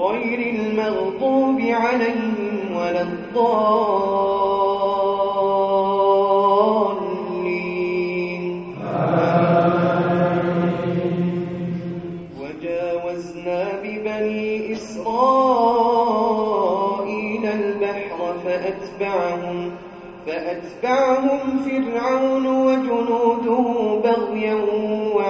غير المغضوب عليهم ولا الضالين. وجاوزنا ببني إسرائيل البحر فأتبعهم فأتبعهم فرعون وجنوده بغيا حتى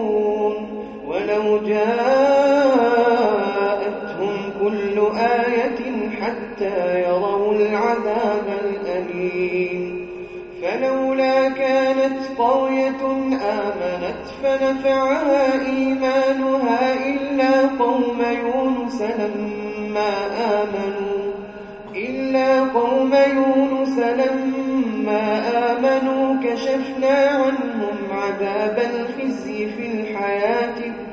ولو جاءتهم كل آية حتى يروا العذاب الأليم فلولا كانت قرية آمنت فنفعها إيمانها إلا قوم يونس لما آمنوا إلا قوم يونس لما آمنوا كشفنا عنهم عذاب الخزي في الحياة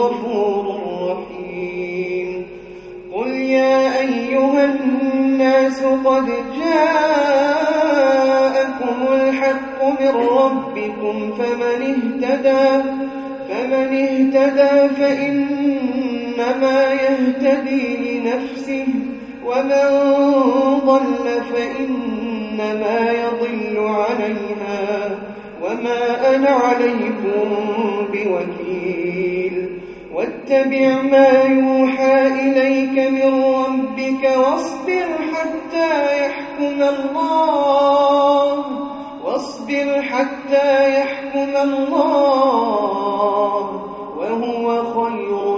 وهو الغفور الرحيم. قل يا أيها الناس قد جاءكم الحق من ربكم فمن اهتدى فمن اهتدى فإنما يهتدي لنفسه ومن ضل فإنما يضل عليها. وما أنا عليكم بوكيل. واتبع ما يوحى إليك من ربك واصبر حتى يحكم الله. واصبر حتى يحكم الله. وهو خير